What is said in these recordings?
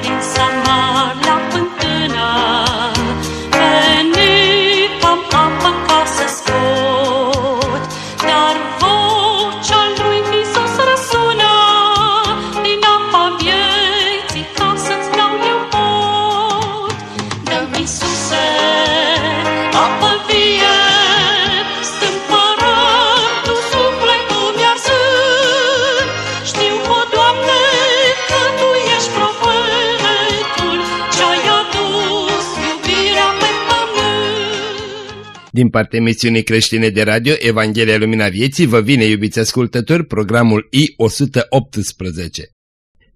din Samar Din partea emisiunii creștine de radio Evanghelia Lumina Vieții vă vine, iubiți ascultători, programul I-118.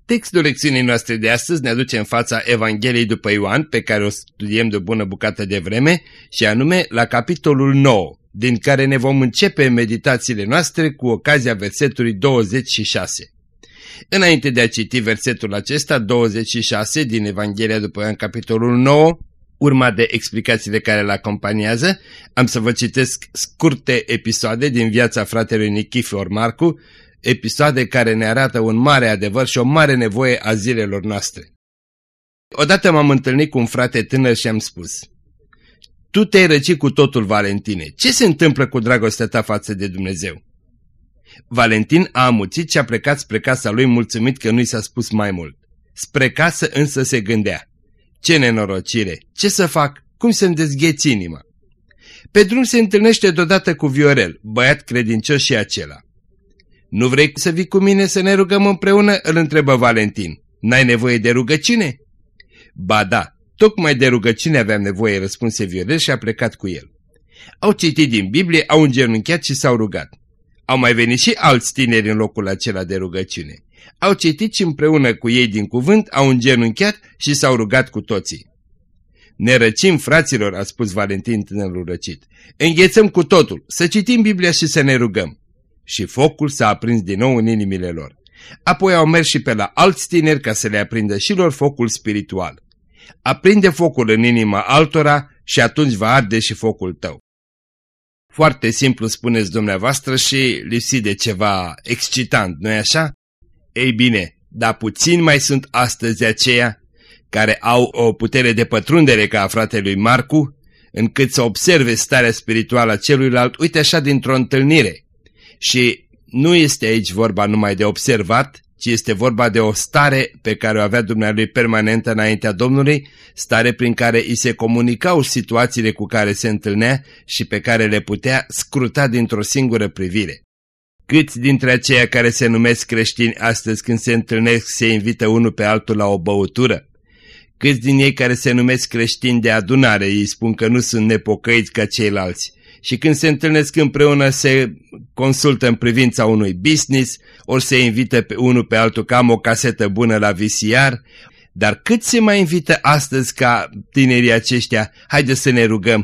Textul lecțiunii noastre de astăzi ne aduce în fața Evangheliei după Ioan, pe care o studiem de o bună bucată de vreme, și anume la capitolul 9, din care ne vom începe meditațiile noastre cu ocazia versetului 26. Înainte de a citi versetul acesta, 26 din Evanghelia după Ioan, capitolul 9, urma de explicațiile care îl acompaniază, am să vă citesc scurte episoade din viața fratelui Nichifor Marcu, episoade care ne arată un mare adevăr și o mare nevoie a zilelor noastre. Odată m-am întâlnit cu un frate tânăr și am spus, Tu te-ai răcit cu totul, Valentine. Ce se întâmplă cu dragostea ta față de Dumnezeu? Valentin a amuțit și a plecat spre casa lui mulțumit că nu i s-a spus mai mult. Spre casă însă se gândea. Ce nenorocire! Ce să fac? Cum să-mi dezgheți inima? Pe drum se întâlnește deodată cu Viorel, băiat credincios și acela. Nu vrei să vii cu mine să ne rugăm împreună?" îl întrebă Valentin. N-ai nevoie de rugăciune?" Ba da, tocmai de rugăciune aveam nevoie," răspunse Viorel și a plecat cu el. Au citit din Biblie, au îngenunchiat și s-au rugat. Au mai venit și alți tineri în locul acela de rugăciune. Au citit și împreună cu ei din cuvânt, au îngenunchiat și s-au rugat cu toții. Ne răcim, fraților, a spus Valentin tânărul răcit. Înghețăm cu totul, să citim Biblia și să ne rugăm. Și focul s-a aprins din nou în inimile lor. Apoi au mers și pe la alți tineri ca să le aprindă și lor focul spiritual. Aprinde focul în inima altora și atunci va arde și focul tău. Foarte simplu spuneți dumneavoastră și lipsit de ceva excitant, nu-i așa? Ei bine, dar puțin mai sunt astăzi aceia care au o putere de pătrundere ca a fratelui Marcu, încât să observe starea spirituală a celuilalt, uite așa dintr-o întâlnire. Și nu este aici vorba numai de observat, ci este vorba de o stare pe care o avea Dumnealui permanentă înaintea Domnului, stare prin care îi se comunicau situațiile cu care se întâlnea și pe care le putea scruta dintr-o singură privire. Câți dintre aceia care se numesc creștini astăzi când se întâlnesc se invită unul pe altul la o băutură? Câți din ei care se numesc creștini de adunare îi spun că nu sunt nepocăiți ca ceilalți? Și când se întâlnesc împreună se consultă în privința unui business, ori se invită pe unul pe altul că am o casetă bună la VCR, dar cât se mai invită astăzi ca tinerii aceștia, haide să ne rugăm.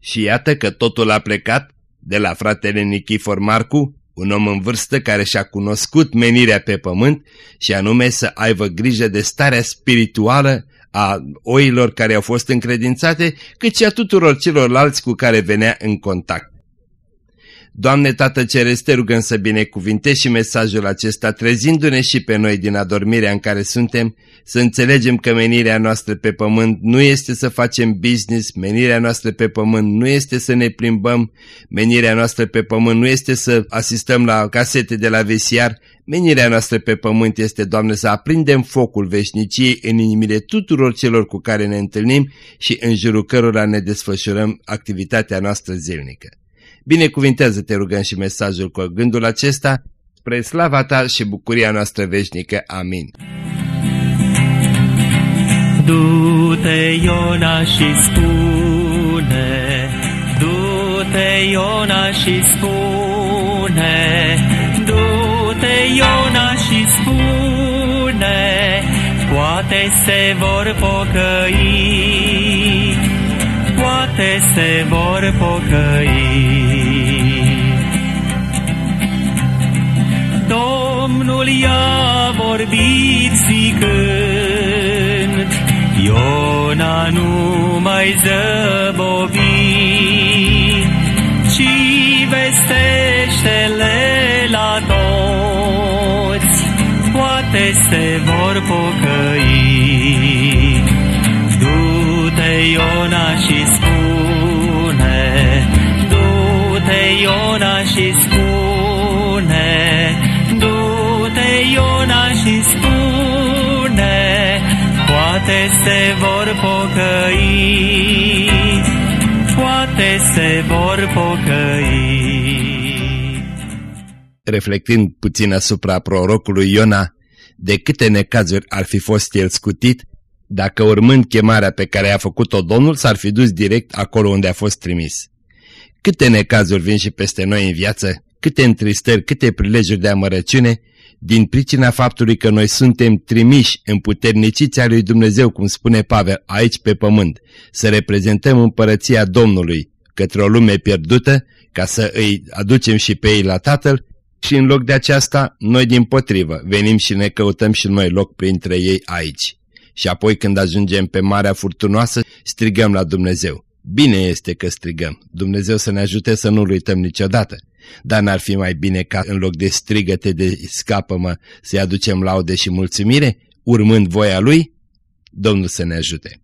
Și iată că totul a plecat de la fratele Nichifor Marcu, un om în vârstă care și-a cunoscut menirea pe pământ și anume să aibă grijă de starea spirituală a oilor care au fost încredințate, cât și a tuturor celorlalți cu care venea în contact. Doamne Tată Ceresc, te rugăm să binecuvintezi și mesajul acesta, trezindu-ne și pe noi din adormirea în care suntem, să înțelegem că menirea noastră pe pământ nu este să facem business, menirea noastră pe pământ nu este să ne plimbăm, menirea noastră pe pământ nu este să asistăm la casete de la vesiar, menirea noastră pe pământ este, Doamne, să aprindem focul veșniciei în inimile tuturor celor cu care ne întâlnim și în jurul cărora ne desfășurăm activitatea noastră zilnică. Binecuvintează-te rugăm și mesajul cu gândul acesta, spre slava ta și bucuria noastră veșnică. Amin. Du-te, Iona, și spune, du-te, Iona, și spune, du-te, Iona, și spune, poate se vor pocăi, poate se vor pocăi. Domnul i-a vorbit zicând, Iona nu mai zăbovi, ci vestește-le la toți, poate se vor pocăi. Du-te, Iona, și spune, Iona, și spune, du-te, Iona, și spune, poate se vor pocăi, poate se vor pocăi reflectând puțin asupra prorocului Iona, de câte necazuri ar fi fost el scutit, dacă urmând chemarea pe care a făcut-o Domnul s-ar fi dus direct acolo unde a fost trimis. Câte necazuri vin și peste noi în viață, câte întristări, câte prilejuri de amărăciune, din pricina faptului că noi suntem trimiși în puterniciți a lui Dumnezeu, cum spune Pavel, aici pe pământ, să reprezentăm împărăția Domnului către o lume pierdută, ca să îi aducem și pe ei la Tatăl, și în loc de aceasta, noi din potrivă venim și ne căutăm și noi loc printre ei aici. Și apoi când ajungem pe Marea Furtunoasă, strigăm la Dumnezeu. Bine este că strigăm. Dumnezeu să ne ajute să nu-L uităm niciodată. Dar n-ar fi mai bine ca în loc de strigăte de scapă-mă să-i aducem laude și mulțumire, urmând voia Lui? Domnul să ne ajute.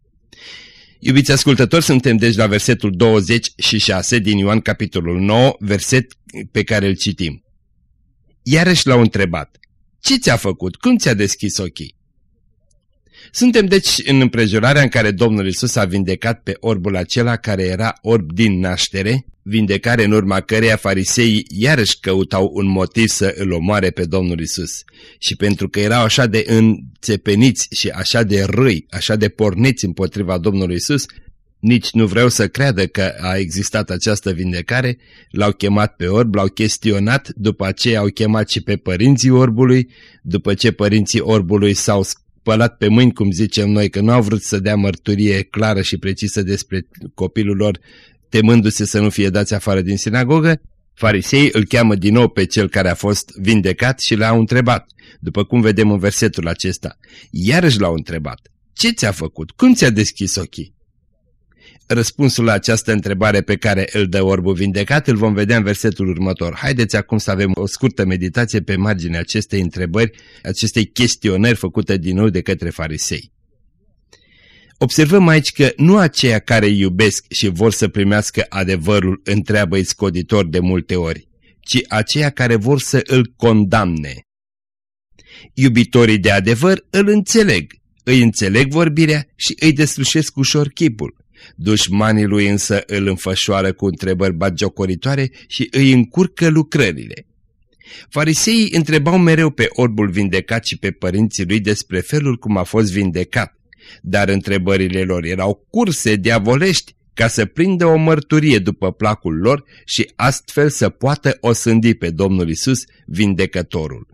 Iubiți ascultători, suntem deci la versetul 26 din Ioan capitolul 9, verset pe care îl citim. Iarăși l-au întrebat, ce ți-a făcut? Cum ți-a deschis ochii? Suntem deci în împrejurarea în care Domnul Isus a vindecat pe orbul acela care era orb din naștere, vindecare în urma căreia fariseii iarăși căutau un motiv să îl omoare pe Domnul Isus. Și pentru că erau așa de înțepeniți și așa de răi, așa de porniți împotriva Domnului Isus, nici nu vreau să creadă că a existat această vindecare, l-au chemat pe orb, l-au chestionat, după aceea au chemat și pe părinții orbului, după ce părinții orbului s-au spălat pe mâini, cum zicem noi, că nu au vrut să dea mărturie clară și precisă despre copilul lor, temându-se să nu fie dați afară din sinagogă, farisei îl cheamă din nou pe cel care a fost vindecat și l-au întrebat, după cum vedem în versetul acesta. Iarăși l-au întrebat, ce ți-a făcut? Cum ți-a deschis ochii? Răspunsul la această întrebare pe care îl dă orbul vindecat îl vom vedea în versetul următor. Haideți acum să avem o scurtă meditație pe marginea acestei întrebări, acestei chestionări făcute din nou de către farisei. Observăm aici că nu aceia care iubesc și vor să primească adevărul întreabă-i scoditor de multe ori, ci aceia care vor să îl condamne. Iubitorii de adevăr îl înțeleg, îi înțeleg vorbirea și îi deslușesc ușor chipul. Dușmanii lui însă îl înfășoară cu întrebări bagiocoritoare și îi încurcă lucrările. Fariseii întrebau mereu pe orbul vindecat și pe părinții lui despre felul cum a fost vindecat, dar întrebările lor erau curse diavolești ca să prindă o mărturie după placul lor și astfel să poată osândi pe Domnul Isus, vindecătorul.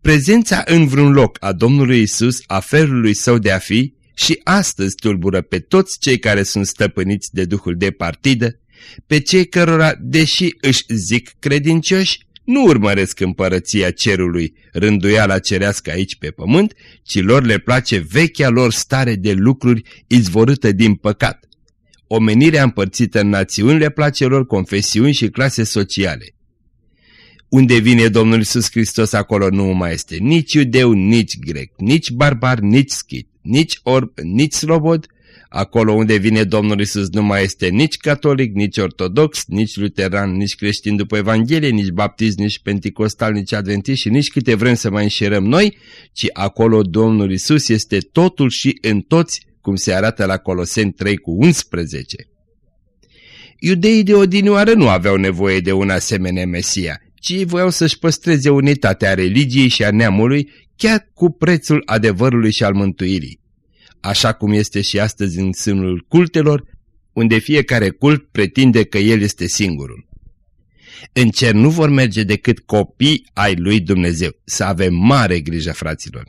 Prezența în vreun loc a Domnului Isus, a felului său de a fi, și astăzi tulbură pe toți cei care sunt stăpâniți de duhul de partidă, pe cei cărora, deși își zic credincioși, nu urmăresc împărăția cerului, rânduiala cerească aici pe pământ, ci lor le place vechea lor stare de lucruri izvorâtă din păcat. Omenirea împărțită în națiuni le place lor confesiuni și clase sociale. Unde vine Domnul Iisus Hristos, acolo nu mai este nici iudeu, nici grec, nici barbar, nici schit nici orb, nici slobod, acolo unde vine Domnul Isus nu mai este nici catolic, nici ortodox, nici luteran, nici creștin după Evanghelie, nici baptist, nici penticostal, nici adventist și nici câte vrem să mai înșerăm noi, ci acolo Domnul Isus este totul și în toți, cum se arată la Coloseni 3 cu 11. Iudeii de odinioară nu aveau nevoie de un asemenea Mesia, ci voiau să-și păstreze unitatea religiei și a neamului chiar cu prețul adevărului și al mântuirii. Așa cum este și astăzi în sânul cultelor, unde fiecare cult pretinde că el este singurul. În cer nu vor merge decât copii ai lui Dumnezeu. Să avem mare grijă, fraților.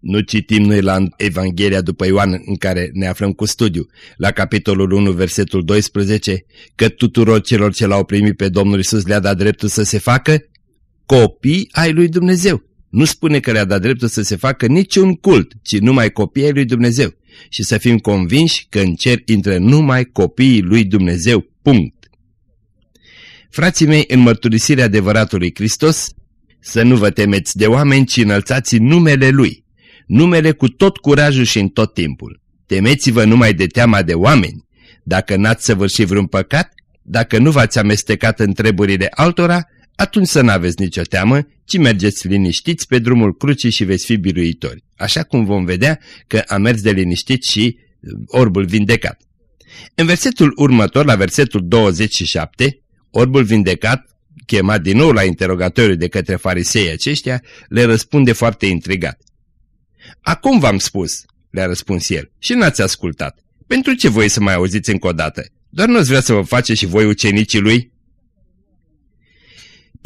Nu citim noi la Evanghelia după Ioan în care ne aflăm cu studiu, la capitolul 1, versetul 12, că tuturor celor ce l-au primit pe Domnul Isus le-a dat dreptul să se facă copii ai lui Dumnezeu. Nu spune că le-a dat dreptul să se facă niciun cult, ci numai copiii lui Dumnezeu. Și să fim convinși că în cer intră numai copiii lui Dumnezeu. Punct. Frații mei, în mărturisirea adevăratului Hristos, Să nu vă temeți de oameni, ci înălțați numele Lui, numele cu tot curajul și în tot timpul. Temeți-vă numai de teama de oameni. Dacă n-ați săvârșit vreun păcat, dacă nu v-ați amestecat în treburile altora, atunci să n-aveți nicio teamă, ci mergeți liniștiți pe drumul crucii și veți fi biruitori. Așa cum vom vedea că a mers de liniștit și uh, orbul vindecat. În versetul următor, la versetul 27, orbul vindecat, chemat din nou la interogatoriu de către farisei aceștia, le răspunde foarte intrigat. Acum v-am spus, le-a răspuns el, și n-ați ascultat. Pentru ce voi să mai auziți încă o dată? Doar nu-ți vrea să vă faceți și voi ucenicii lui?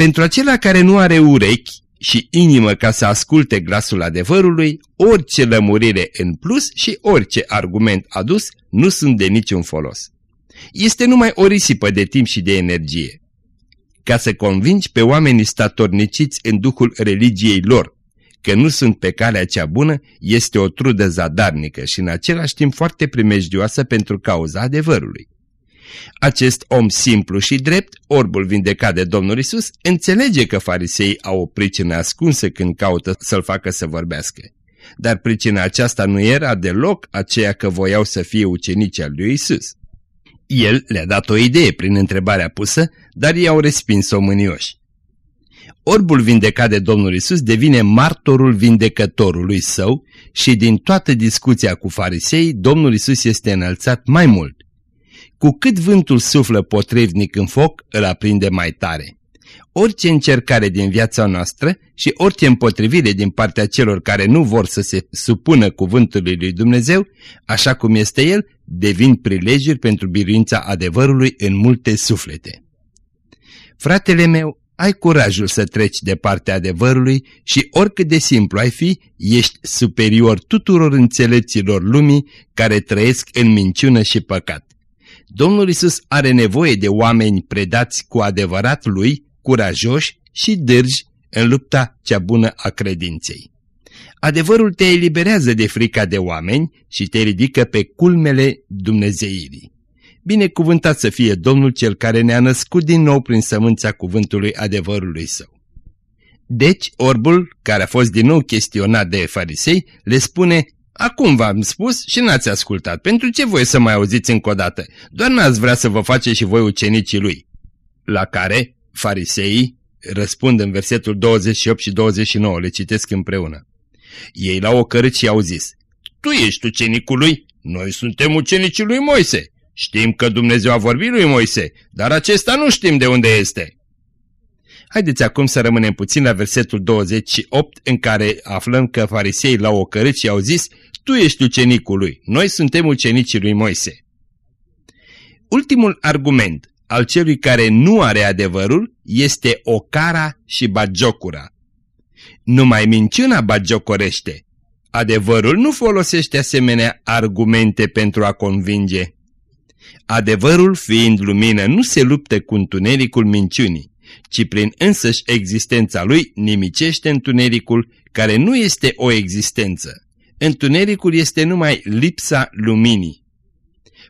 Pentru acela care nu are urechi și inimă ca să asculte glasul adevărului, orice lămurire în plus și orice argument adus nu sunt de niciun folos. Este numai o risipă de timp și de energie. Ca să convingi pe oamenii statorniciți în duhul religiei lor că nu sunt pe calea cea bună, este o trudă zadarnică și în același timp foarte primejdioasă pentru cauza adevărului. Acest om simplu și drept, orbul vindecat de Domnul Isus, înțelege că farisei au o pricină ascunsă când caută să-l facă să vorbească. Dar pricina aceasta nu era deloc aceea că voiau să fie ucenici al lui Isus. El le-a dat o idee prin întrebarea pusă, dar i-au respins-o mânioși. Orbul vindecat de Domnul Isus devine martorul vindecătorului său și din toată discuția cu farisei, Domnul Isus este înălțat mai mult. Cu cât vântul suflă potrivnic în foc, îl aprinde mai tare. Orice încercare din viața noastră și orice împotrivire din partea celor care nu vor să se supună cuvântului lui Dumnezeu, așa cum este el, devin prilejuri pentru biruința adevărului în multe suflete. Fratele meu, ai curajul să treci de partea adevărului și oricât de simplu ai fi, ești superior tuturor înțelepților lumii care trăiesc în minciună și păcat. Domnul Isus are nevoie de oameni predați cu adevărat lui, curajoși și dârgi în lupta cea bună a credinței. Adevărul te eliberează de frica de oameni și te ridică pe culmele Dumnezeirii. Binecuvântat să fie Domnul cel care ne-a născut din nou prin sămânța cuvântului adevărului său. Deci, orbul, care a fost din nou chestionat de farisei, le spune, Acum v-am spus și n-ați ascultat. Pentru ce voi să mai auziți încă o dată? Doar n-ați vrea să vă faceți și voi ucenicii lui. La care fariseii răspund în versetul 28 și 29, le citesc împreună. Ei l-au ocărât și au zis, Tu ești ucenicul lui, noi suntem ucenicii lui Moise. Știm că Dumnezeu a vorbit lui Moise, dar acesta nu știm de unde este. Haideți acum să rămânem puțin la versetul 28 în care aflăm că farisei l-au ocărât și au zis Tu ești ucenicul lui, noi suntem ucenicii lui Moise. Ultimul argument al celui care nu are adevărul este ocara și bagiocura. Numai minciuna bagiocorește. Adevărul nu folosește asemenea argumente pentru a convinge. Adevărul fiind lumină nu se luptă cu întunericul minciunii, ci prin însăși existența lui nimicește întunericul care nu este o existență. Întunericul este numai lipsa luminii.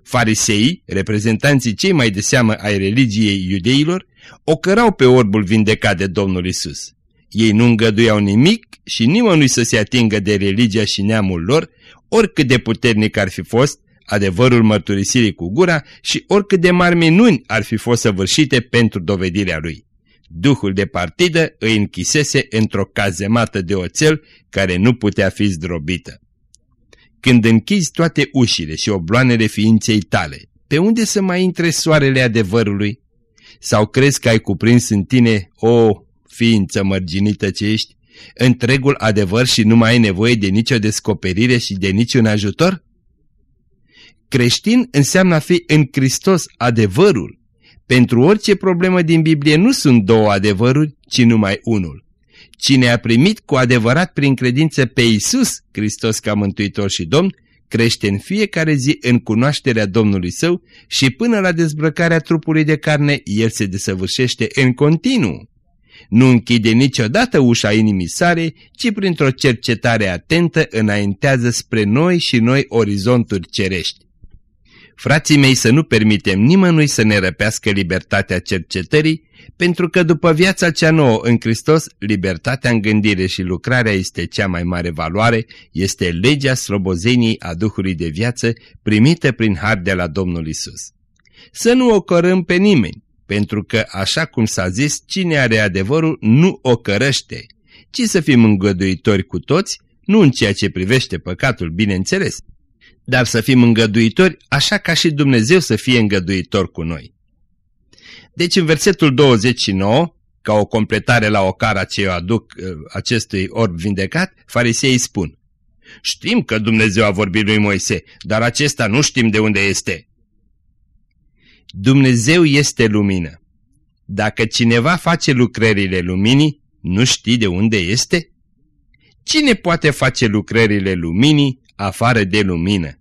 Fariseii, reprezentanții cei mai de seamă ai religiei iudeilor, o cărau pe orbul vindecat de Domnul Isus. Ei nu îngăduiau nimic și nimănui să se atingă de religia și neamul lor, oricât de puternic ar fi fost, adevărul mărturisirii cu gura și oricât de mari minuni ar fi fost săvârșite pentru dovedirea lui. Duhul de partidă îi închisese într-o cazemată de oțel care nu putea fi zdrobită. Când închizi toate ușile și obloanele ființei tale, pe unde să mai intre soarele adevărului? Sau crezi că ai cuprins în tine, o ființă mărginită ce ești, întregul adevăr și nu mai ai nevoie de nicio descoperire și de niciun ajutor? Creștin înseamnă a fi în Hristos adevărul. Pentru orice problemă din Biblie nu sunt două adevăruri, ci numai unul. Cine a primit cu adevărat prin credință pe Isus, Hristos ca Mântuitor și Domn, crește în fiecare zi în cunoașterea Domnului său și până la dezbrăcarea trupului de carne, el se desăvârșește în continuu. Nu închide niciodată ușa inimii sare, ci printr-o cercetare atentă înaintează spre noi și noi orizonturi cerești. Frații mei, să nu permitem nimănui să ne răpească libertatea cercetării, Pentru că după viața cea nouă în Hristos, libertatea în gândire și lucrarea este cea mai mare valoare, este legea slobozeniei a Duhului de viață primită prin har de la Domnul Isus. Să nu ocărâm pe nimeni, pentru că, așa cum s-a zis, cine are adevărul nu o cărăște, ci să fim îngăduitori cu toți, nu în ceea ce privește păcatul, bineînțeles, dar să fim îngăduitori așa ca și Dumnezeu să fie îngăduitor cu noi. Deci în versetul 29, ca o completare la o cara ce eu aduc uh, acestui orb vindecat, fariseii spun Știm că Dumnezeu a vorbit lui Moise, dar acesta nu știm de unde este. Dumnezeu este lumină. Dacă cineva face lucrările luminii, nu știi de unde este? Cine poate face lucrările luminii afară de lumină?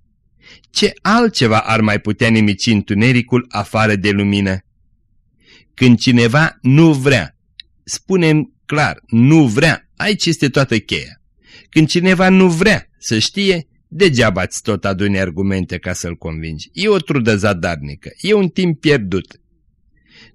Ce altceva ar mai putea nimici întunericul afară de lumină? Când cineva nu vrea, spunem clar, nu vrea, aici este toată cheia. Când cineva nu vrea să știe, degeaba ți tot aduni argumente ca să-l convingi. E o trudă zadarnică, e un timp pierdut.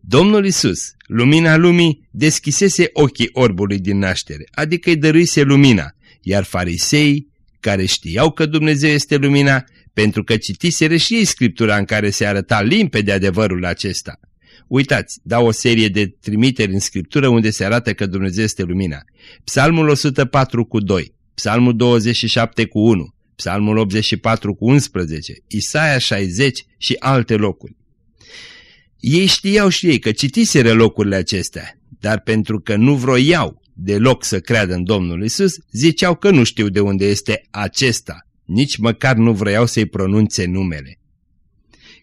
Domnul Isus, lumina lumii, deschisese ochii orbului din naștere, adică îi dăruise lumina, iar farisei, care știau că Dumnezeu este lumina, pentru că citiseră și ei Scriptura în care se arăta limpede adevărul acesta. Uitați, dau o serie de trimiteri în Scriptură unde se arată că Dumnezeu este lumina. Psalmul 104 cu 2, Psalmul 27 cu 1, Psalmul 84 cu 11, Isaia 60 și alte locuri. Ei știau și ei că citiseră locurile acestea, dar pentru că nu vroiau deloc să creadă în Domnul Isus, ziceau că nu știu de unde este acesta, nici măcar nu vroiau să-i pronunțe numele.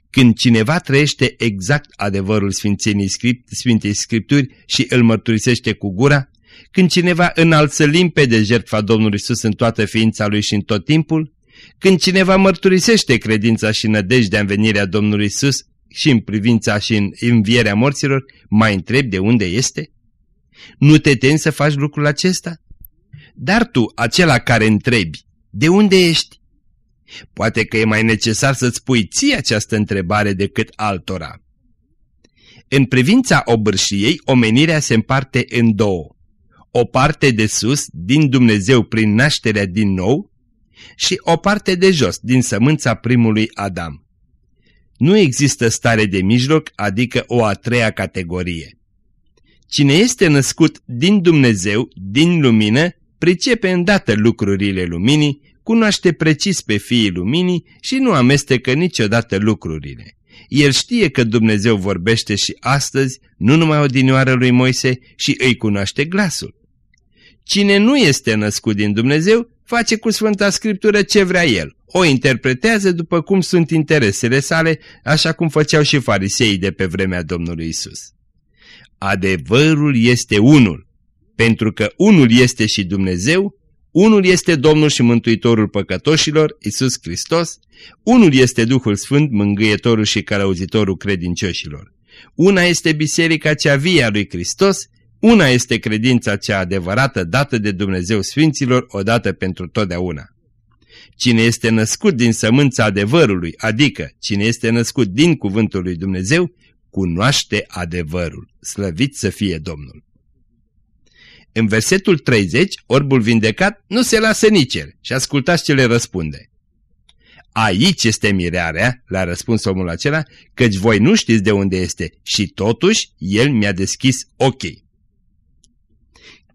Când cineva trăiește exact adevărul Sfințenii Script, Sfintei Scripturi și îl mărturisește cu gura, când cineva înalță limpede jertfa Domnului Isus în toată ființa lui și în tot timpul, când cineva mărturisește credința și nădejdea în venirea Domnului Isus și în privința și în învierea morților, mai întreb de unde este? Nu te temi să faci lucrul acesta? Dar tu, acela care întrebi, de unde ești? Poate că e mai necesar să-ți pui ție această întrebare decât altora. În privința obârșiei, omenirea se împarte în două. O parte de sus, din Dumnezeu prin nașterea din nou, și o parte de jos, din sămânța primului Adam. Nu există stare de mijloc, adică o a treia categorie. Cine este născut din Dumnezeu, din lumină, pricepe îndată lucrurile luminii, cunoaște precis pe fiii luminii și nu amestecă niciodată lucrurile. El știe că Dumnezeu vorbește și astăzi, nu numai odinioară lui Moise, și îi cunoaște glasul. Cine nu este născut din Dumnezeu, face cu Sfânta Scriptură ce vrea el. O interpretează după cum sunt interesele sale, așa cum făceau și fariseii de pe vremea Domnului Isus. Adevărul este unul, pentru că unul este și Dumnezeu, unul este Domnul și Mântuitorul păcătoșilor, Isus Hristos, unul este Duhul Sfânt, mângâietorul și călăuzitorul credincioșilor. Una este biserica cea vie a lui Hristos, una este credința cea adevărată dată de Dumnezeu Sfinților odată pentru totdeauna. Cine este născut din sămânța adevărului, adică cine este născut din cuvântul lui Dumnezeu, cunoaște adevărul. Slăvit să fie Domnul! În versetul 30, orbul vindecat nu se lasă nici el și ascultați ce le răspunde. Aici este mirearea, l-a răspuns omul acela, căci voi nu știți de unde este și totuși el mi-a deschis ochii.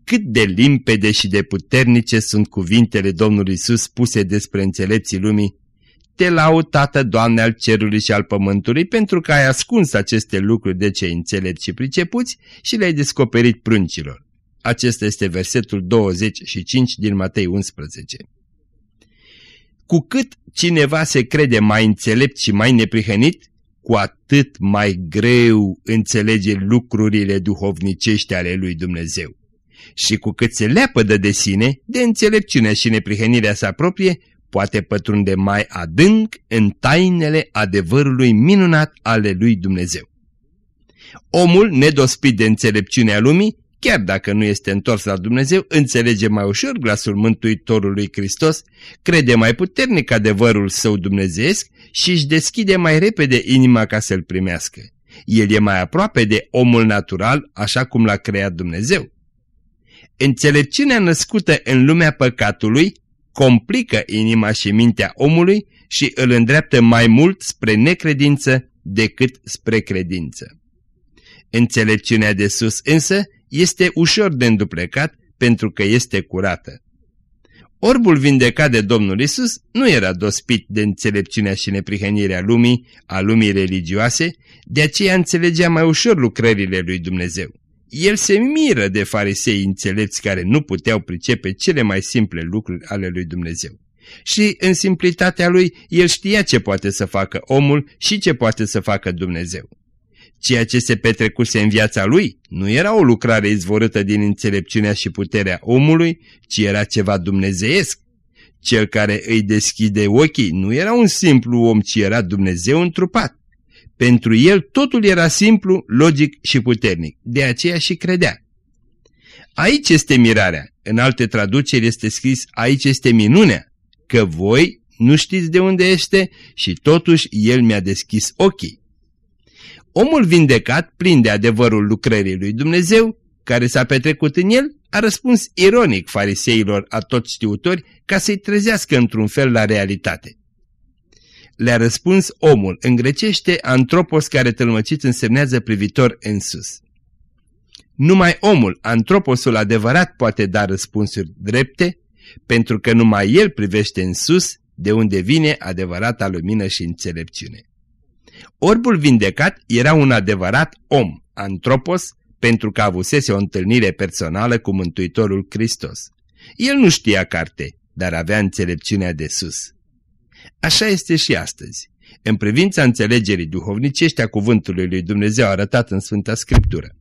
Cât de limpede și de puternice sunt cuvintele Domnului Isus spuse despre înțelepții lumii. Te laud, Tată, Doamne al cerului și al pământului, pentru că ai ascuns aceste lucruri de cei înțelepți și pricepuți și le-ai descoperit pruncilor. Acesta este versetul 25 din Matei 11. Cu cât cineva se crede mai înțelept și mai neprihănit, cu atât mai greu înțelege lucrurile duhovnicești ale lui Dumnezeu. Și cu cât se leapădă de sine, de înțelepciunea și neprihănirea sa proprie, poate pătrunde mai adânc în tainele adevărului minunat ale lui Dumnezeu. Omul, nedospit de înțelepciunea lumii, chiar dacă nu este întors la Dumnezeu, înțelege mai ușor glasul Mântuitorului Hristos, crede mai puternic adevărul său dumnezeesc și își deschide mai repede inima ca să-l primească. El e mai aproape de omul natural așa cum l-a creat Dumnezeu. Înțelepciunea născută în lumea păcatului complică inima și mintea omului și îl îndreaptă mai mult spre necredință decât spre credință. Înțelepciunea de sus însă este ușor de înduplecat pentru că este curată. Orbul vindecat de Domnul Isus nu era dospit de înțelepciunea și neprihănirea lumii, a lumii religioase, de aceea înțelegea mai ușor lucrările lui Dumnezeu. El se miră de farisei înțelepți care nu puteau pricepe cele mai simple lucruri ale lui Dumnezeu. Și în simplitatea lui, el știa ce poate să facă omul și ce poate să facă Dumnezeu. Ceea ce se petrecuse în viața lui nu era o lucrare izvorâtă din înțelepciunea și puterea omului, ci era ceva dumnezeiesc. Cel care îi deschide ochii nu era un simplu om, ci era Dumnezeu întrupat. Pentru el totul era simplu, logic și puternic, de aceea și credea. Aici este mirarea, în alte traduceri este scris aici este minunea, că voi nu știți de unde este și totuși el mi-a deschis ochii. Omul vindecat, plin de adevărul lucrării lui Dumnezeu, care s-a petrecut în el, a răspuns ironic fariseilor a toți știutori ca să-i trezească într-un fel la realitate. Le-a răspuns omul, în grecește antropos care tălmăcit însemnează privitor în sus. Numai omul, antroposul adevărat, poate da răspunsuri drepte, pentru că numai el privește în sus, de unde vine adevărata lumină și înțelepciune. Orbul vindecat era un adevărat om, antropos, pentru că avusese o întâlnire personală cu Mântuitorul Hristos. El nu știa carte, dar avea înțelepciunea de sus. Așa este și astăzi. În privința înțelegerii duhovnicești a cuvântului lui Dumnezeu arătat în Sfânta Scriptură.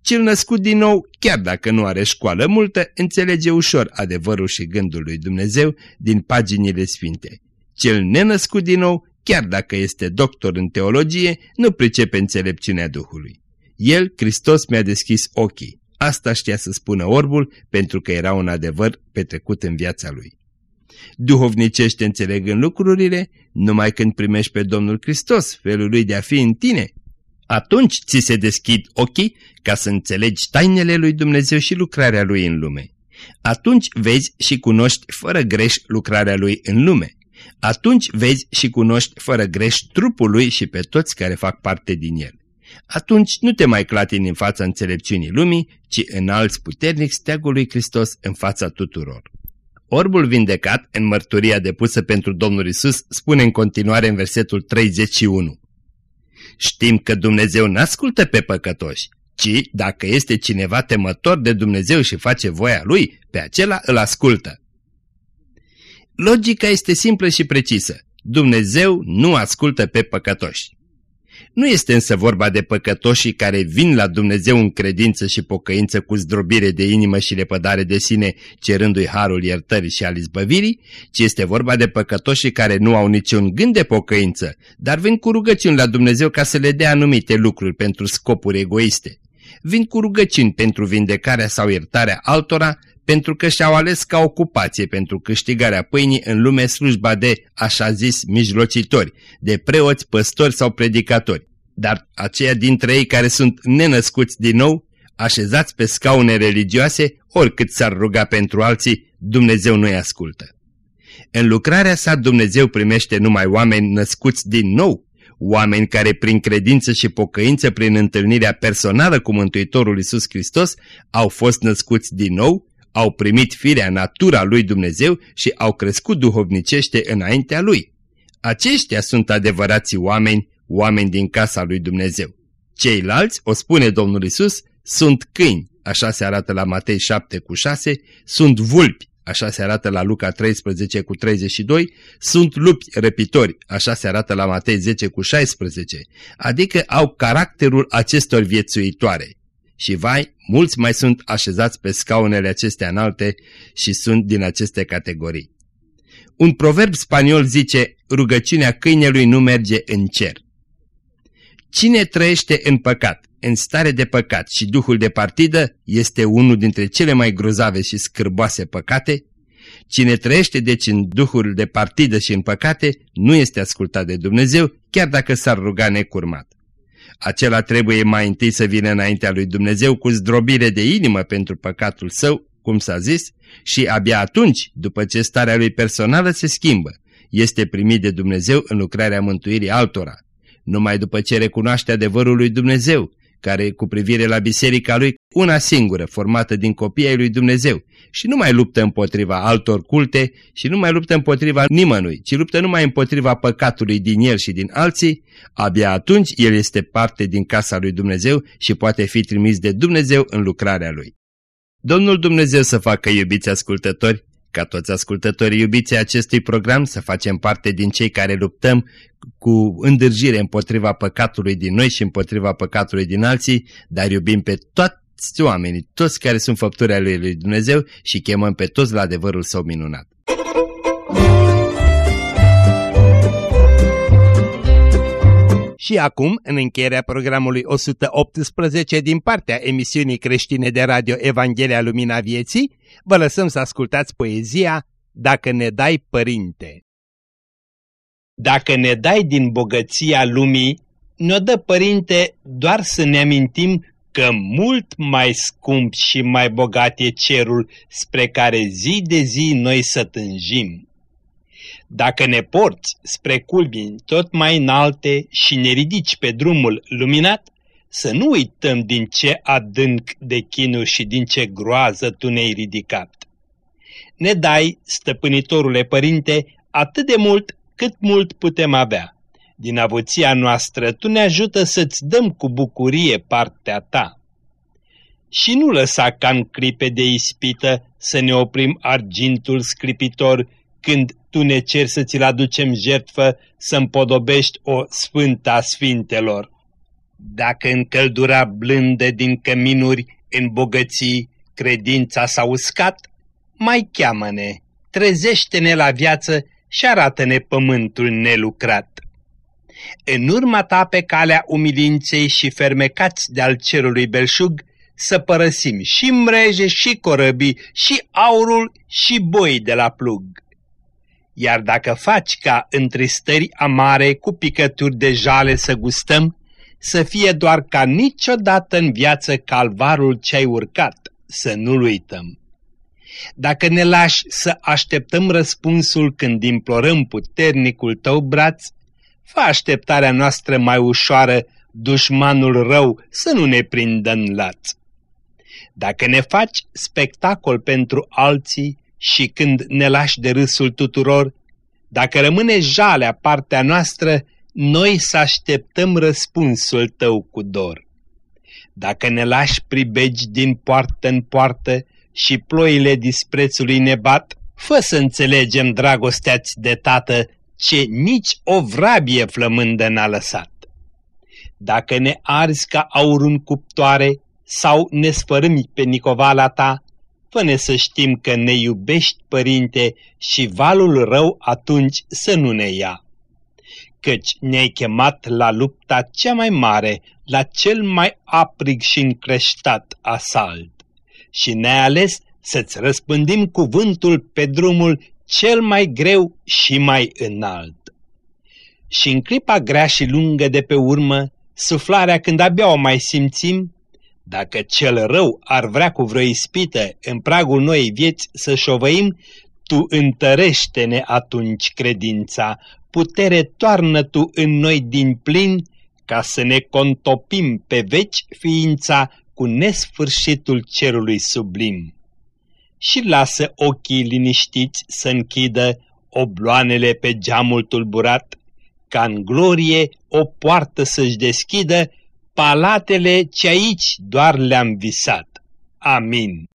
Cel născut din nou, chiar dacă nu are școală multă, înțelege ușor adevărul și gândul lui Dumnezeu din paginile sfinte. Cel nenăscut din nou, chiar dacă este doctor în teologie, nu pricepe înțelepciunea Duhului. El, Hristos, mi-a deschis ochii. Asta știa să spună orbul, pentru că era un adevăr petrecut în viața lui. Duhovnicește înțelegând lucrurile, numai când primești pe Domnul Hristos, felul lui de a fi în tine. Atunci ți se deschid ochii ca să înțelegi tainele lui Dumnezeu și lucrarea lui în lume. Atunci vezi și cunoști fără greș lucrarea lui în lume. Atunci vezi și cunoști fără greș trupul lui și pe toți care fac parte din el. Atunci nu te mai clatini în fața înțelepciunii lumii, ci înalți puternic steagul lui Hristos în fața tuturor. Orbul vindecat, în mărturia depusă pentru Domnul Isus, spune în continuare în versetul 31. Știm că Dumnezeu n-ascultă pe păcătoși, ci dacă este cineva temător de Dumnezeu și face voia Lui, pe acela îl ascultă. Logica este simplă și precisă. Dumnezeu nu ascultă pe păcătoși. Nu este însă vorba de păcătoșii care vin la Dumnezeu în credință și pocăință cu zdrobire de inimă și lepădare de sine, cerându-i harul iertării și al izbăvirii, ci este vorba de păcătoșii care nu au niciun gând de pocăință, dar vin cu rugăciuni la Dumnezeu ca să le dea anumite lucruri pentru scopuri egoiste. Vin cu rugăciuni pentru vindecarea sau iertarea altora, pentru că și-au ales ca ocupație pentru câștigarea pâinii în lume slujba de, așa zis, mijlocitori, de preoți, păstori sau predicatori. Dar aceia dintre ei care sunt nenăscuți din nou, așezați pe scaune religioase, oricât s-ar ruga pentru alții, Dumnezeu nu-i ascultă. În lucrarea sa Dumnezeu primește numai oameni născuți din nou, oameni care prin credință și pocăință, prin întâlnirea personală cu Mântuitorul Isus Hristos, au fost născuți din nou au primit firea natura lui Dumnezeu și au crescut duhovnicește înaintea lui. Aceștia sunt adevărații oameni, oameni din casa lui Dumnezeu. Ceilalți, o spune Domnul Isus, sunt câini, așa se arată la Matei 7 cu 6, sunt vulpi, așa se arată la Luca 13 cu 32, sunt lupi răpitori, așa se arată la Matei 10 cu 16, adică au caracterul acestor viețuitoare. Și vai, mulți mai sunt așezați pe scaunele acestea înalte și sunt din aceste categorii. Un proverb spaniol zice, rugăciunea câinelui nu merge în cer. Cine trăiește în păcat, în stare de păcat și duhul de partidă este unul dintre cele mai grozave și scârboase păcate, cine trăiește deci în duhul de partidă și în păcate nu este ascultat de Dumnezeu, chiar dacă s-ar ruga necurmat. Acela trebuie mai întâi să vină înaintea lui Dumnezeu cu zdrobire de inimă pentru păcatul său, cum s-a zis, și abia atunci, după ce starea lui personală se schimbă, este primit de Dumnezeu în lucrarea mântuirii altora. Numai după ce recunoaște adevărul lui Dumnezeu, care cu privire la biserica lui, una singură, formată din copii ai lui Dumnezeu, și nu mai luptă împotriva altor culte și nu mai luptă împotriva nimănui, ci luptă numai împotriva păcatului din el și din alții, abia atunci el este parte din casa lui Dumnezeu și poate fi trimis de Dumnezeu în lucrarea lui. Domnul Dumnezeu să facă, iubiți ascultători, ca toți ascultătorii iubiții acestui program să facem parte din cei care luptăm cu îndârjire împotriva păcatului din noi și împotriva păcatului din alții, dar iubim pe toți oamenii, toți care sunt făpturi ale lui Dumnezeu și chemăm pe toți la adevărul său minunat. Și acum, în încheierea programului 118 din partea emisiunii creștine de radio Evanghelia Lumina Vieții, vă lăsăm să ascultați poezia Dacă ne dai părinte. Dacă ne dai din bogăția lumii, ne-o dă părinte doar să ne amintim că mult mai scump și mai bogat e cerul spre care zi de zi noi să tânjim. Dacă ne porți spre culmini tot mai înalte și ne ridici pe drumul luminat, să nu uităm din ce adânc de chinuri și din ce groază tu ne-ai ridicat. Ne dai, stăpânitorule părinte, atât de mult cât mult putem avea. Din avuția noastră tu ne ajută să-ți dăm cu bucurie partea ta. Și nu lăsa ca în clipe de ispită să ne oprim argintul scripitor când tu ne ceri să ți-l aducem jertfă să împodobești o sfânta sfintelor. Dacă în căldura blândă din căminuri, în bogății, credința s-a uscat, mai cheamă-ne, trezește-ne la viață și arată-ne pământul nelucrat. În urma ta pe calea umilinței și fermecați de-al cerului belșug, să părăsim și mreje și corăbii și aurul și boi de la plug iar dacă faci ca întristări amare cu picături de jale să gustăm, să fie doar ca niciodată în viață calvarul ce-ai urcat, să nu-l uităm. Dacă ne lași să așteptăm răspunsul când implorăm puternicul tău braț, fă așteptarea noastră mai ușoară, dușmanul rău să nu ne prindă în laț. Dacă ne faci spectacol pentru alții, și când ne lași de râsul tuturor, dacă rămâne jalea partea noastră, noi să așteptăm răspunsul tău cu dor. Dacă ne lași pribegi din poartă în poartă și ploile disprețului ne bat, fă să înțelegem dragostea de tată ce nici o vrabie flămândă n-a lăsat. Dacă ne arzi ca aur în cuptoare sau ne sfărâmi pe nicovala ta, fă să știm că ne iubești, Părinte, și valul rău atunci să nu ne ia. Căci ne-ai chemat la lupta cea mai mare, la cel mai aprig și încreștat asalt. Și ne-ai ales să-ți răspândim cuvântul pe drumul cel mai greu și mai înalt. Și în clipa grea și lungă de pe urmă, suflarea când abia o mai simțim, dacă cel rău ar vrea cu vreo ispită în pragul noii vieți să șovăim, tu întărește-ne atunci credința, putere toarnă tu în noi din plin, ca să ne contopim pe veci ființa cu nesfârșitul cerului sublim. Și lasă ochii liniștiți să închidă obloanele pe geamul tulburat, ca în glorie o poartă să-și deschidă palatele ce aici doar le-am visat. Amin.